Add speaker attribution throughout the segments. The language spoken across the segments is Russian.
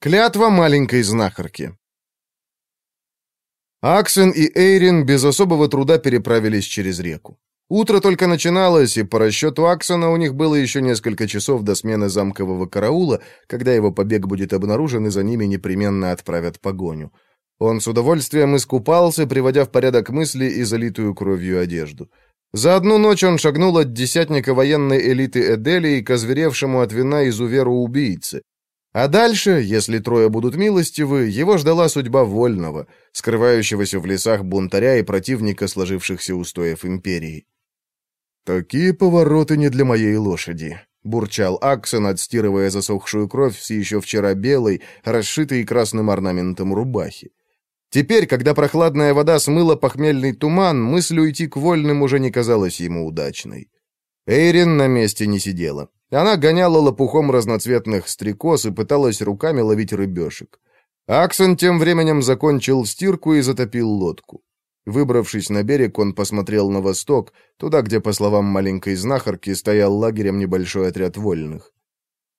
Speaker 1: Клятва маленькой знахарки. Аксен и Эйрин без особого труда переправились через реку. Утро только начиналось, и по расчету Аксона у них было еще несколько часов до смены замкового караула, когда его побег будет обнаружен, и за ними непременно отправят погоню. Он с удовольствием искупался, приводя в порядок мысли и залитую кровью одежду. За одну ночь он шагнул от десятника военной элиты Эделии к озверевшему от вина изуверу убийцы. А дальше, если трое будут милостивы, его ждала судьба вольного, скрывающегося в лесах бунтаря и противника сложившихся устоев империи. «Такие повороты не для моей лошади», — бурчал Аксон, отстирывая засохшую кровь с еще вчера белой, расшитой красным орнаментом рубахи. Теперь, когда прохладная вода смыла похмельный туман, мысль уйти к вольным уже не казалась ему удачной. Эйрин на месте не сидела. Она гоняла лопухом разноцветных стрекоз и пыталась руками ловить рыбешек. Аксон тем временем закончил стирку и затопил лодку. Выбравшись на берег, он посмотрел на восток, туда, где, по словам маленькой знахарки, стоял лагерем небольшой отряд вольных.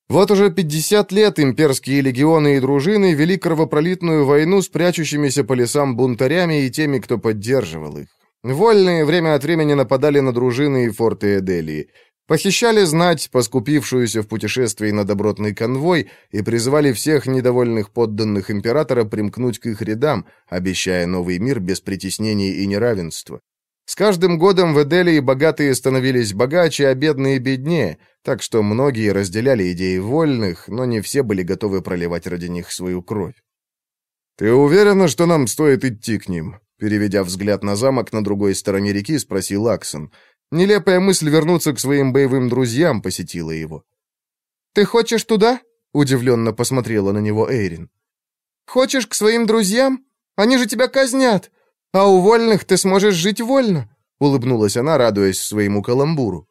Speaker 1: Вот уже 50 лет имперские легионы и дружины вели кровопролитную войну с прячущимися по лесам бунтарями и теми, кто поддерживал их. Вольные время от времени нападали на дружины и форты Эделии. Похищали знать, поскупившуюся в путешествии на добротный конвой, и призывали всех недовольных подданных императора примкнуть к их рядам, обещая новый мир без притеснений и неравенства. С каждым годом в Эделии богатые становились богаче, а бедные беднее, так что многие разделяли идеи вольных, но не все были готовы проливать ради них свою кровь. «Ты уверена, что нам стоит идти к ним?» Переведя взгляд на замок на другой стороне реки, спросил Аксон. Нелепая мысль вернуться к своим боевым друзьям посетила его. «Ты хочешь туда?» — удивленно посмотрела на него Эйрин. «Хочешь к своим друзьям? Они же тебя казнят!» «А у вольных ты сможешь жить вольно», — улыбнулась она, радуясь своему каламбуру.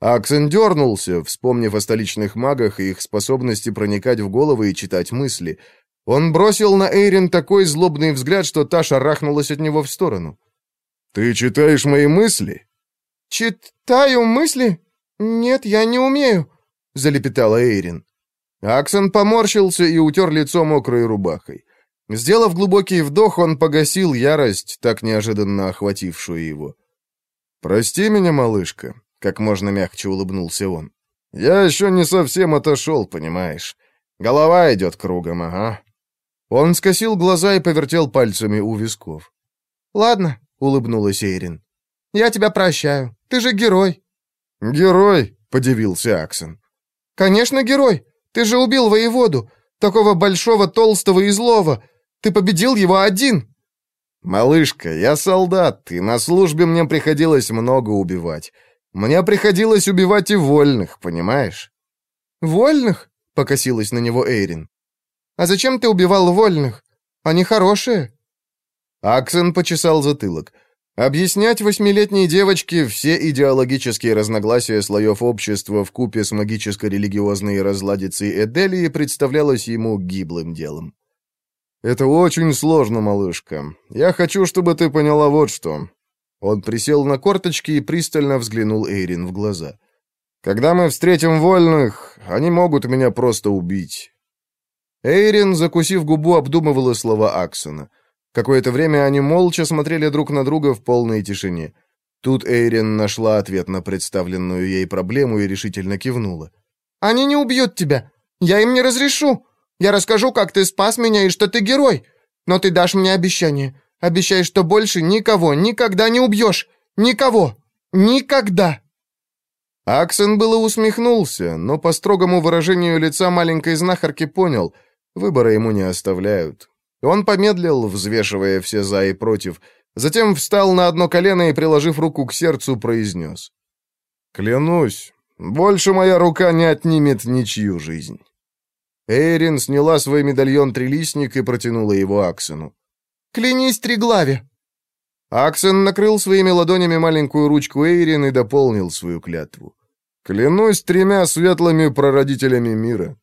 Speaker 1: Аксен дернулся, вспомнив о столичных магах и их способности проникать в головы и читать мысли. Он бросил на Эйрин такой злобный взгляд, что та шарахнулась от него в сторону. «Ты читаешь мои мысли?» «Читаю мысли? Нет, я не умею», — залепетала Эйрин. Аксон поморщился и утер лицо мокрой рубахой. Сделав глубокий вдох, он погасил ярость, так неожиданно охватившую его. «Прости меня, малышка», — как можно мягче улыбнулся он. «Я еще не совсем отошел, понимаешь. Голова идет кругом, ага». Он скосил глаза и повертел пальцами у висков. «Ладно», — улыбнулась Эйрин. «Я тебя прощаю. Ты же герой». «Герой?» — подивился Аксон. «Конечно, герой. Ты же убил воеводу, такого большого, толстого и злого. Ты победил его один!» «Малышка, я солдат, и на службе мне приходилось много убивать. Мне приходилось убивать и вольных, понимаешь?» «Вольных?» — покосилась на него Эйрин. «А зачем ты убивал вольных? Они хорошие». Аксен почесал затылок. Объяснять восьмилетней девочке все идеологические разногласия слоев общества в купе с магическо-религиозной разладицей Эделии представлялось ему гиблым делом. «Это очень сложно, малышка. Я хочу, чтобы ты поняла вот что». Он присел на корточки и пристально взглянул Эйрин в глаза. «Когда мы встретим вольных, они могут меня просто убить». Эйрин, закусив губу, обдумывала слова Аксона. Какое-то время они молча смотрели друг на друга в полной тишине. Тут Эйрин нашла ответ на представленную ей проблему и решительно кивнула. «Они не убьют тебя. Я им не разрешу. Я расскажу, как ты спас меня и что ты герой. Но ты дашь мне обещание. Обещай, что больше никого никогда не убьешь. Никого. Никогда!» Аксен было усмехнулся, но по строгому выражению лица маленькой знахарки понял, выбора ему не оставляют. Он помедлил, взвешивая все «за» и «против», затем встал на одно колено и, приложив руку к сердцу, произнес. «Клянусь, больше моя рука не отнимет ничью жизнь». Эйрин сняла свой медальон-трилистник и протянула его Аксену. «Клянись триглаве!» Аксен накрыл своими ладонями маленькую ручку Эйрин и дополнил свою клятву. «Клянусь тремя светлыми прародителями мира».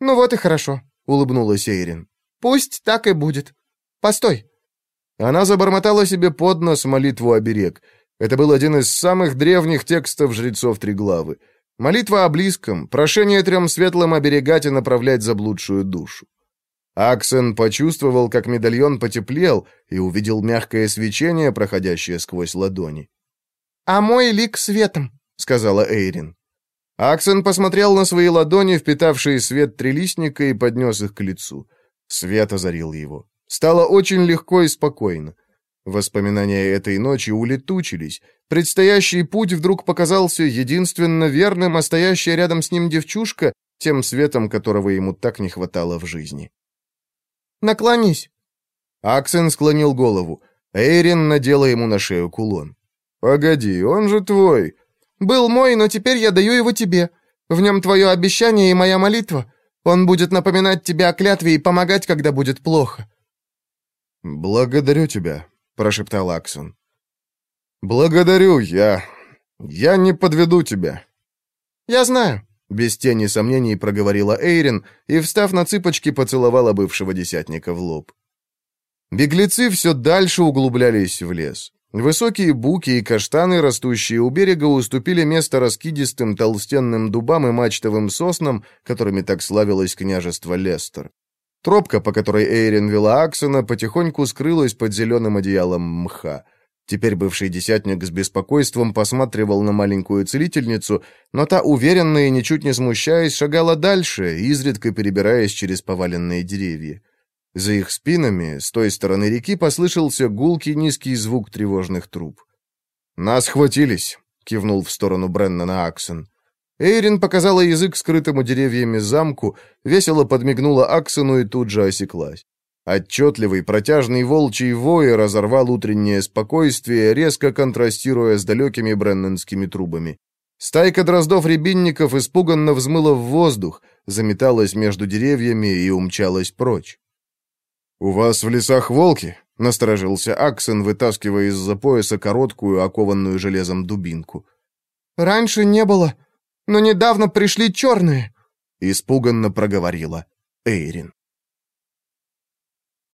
Speaker 1: «Ну вот и хорошо», — улыбнулась Эйрин. «Пусть так и будет. Постой». Она забормотала себе под нос молитву оберег. Это был один из самых древних текстов жрецов Триглавы. Молитва о близком, прошение трем светлым оберегать и направлять заблудшую душу. Аксен почувствовал, как медальон потеплел, и увидел мягкое свечение, проходящее сквозь ладони.
Speaker 2: «А мой лик светом», — сказала Эйрин.
Speaker 1: Аксен посмотрел на свои ладони, впитавшие свет трелистника, и поднес их к лицу. Свет озарил его. Стало очень легко и спокойно. Воспоминания этой ночи улетучились. Предстоящий путь вдруг показался единственно верным, а стоящая рядом с ним девчушка — тем светом, которого ему так не хватало в жизни.
Speaker 2: «Наклонись!»
Speaker 1: Аксен склонил голову. Эйрин надела ему на шею кулон. «Погоди, он же твой!»
Speaker 2: «Был мой, но теперь я даю его тебе. В нем твое обещание и моя молитва. Он будет напоминать тебе о клятве и помогать, когда будет плохо».
Speaker 1: «Благодарю тебя», — прошептал Аксон. «Благодарю, я... я не подведу тебя».
Speaker 2: «Я знаю», — без тени сомнений проговорила Эйрин и, встав на цыпочки, поцеловала бывшего десятника в лоб.
Speaker 1: Беглецы все дальше углублялись в лес. Высокие буки и каштаны, растущие у берега, уступили место раскидистым толстенным дубам и мачтовым соснам, которыми так славилось княжество Лестер. Тропка, по которой Эйрин вела Аксона, потихоньку скрылась под зеленым одеялом мха. Теперь бывший десятник с беспокойством посматривал на маленькую целительницу, но та, уверенно и ничуть не смущаясь, шагала дальше, изредка перебираясь через поваленные деревья. За их спинами, с той стороны реки, послышался гулкий низкий звук тревожных труб. «Нас хватились», — кивнул в сторону Бреннана Аксон. Эйрин показала язык скрытому деревьями замку, весело подмигнула Аксону и тут же осеклась. Отчетливый, протяжный волчий вой разорвал утреннее спокойствие, резко контрастируя с далекими бреннанскими трубами. Стайка дроздов-рябинников испуганно взмыла в воздух, заметалась между деревьями и умчалась прочь. «У вас в лесах волки?» — насторожился Аксен, вытаскивая из-за пояса короткую, окованную железом дубинку.
Speaker 2: «Раньше не было», но недавно пришли черные!»
Speaker 1: — испуганно проговорила Эйрин.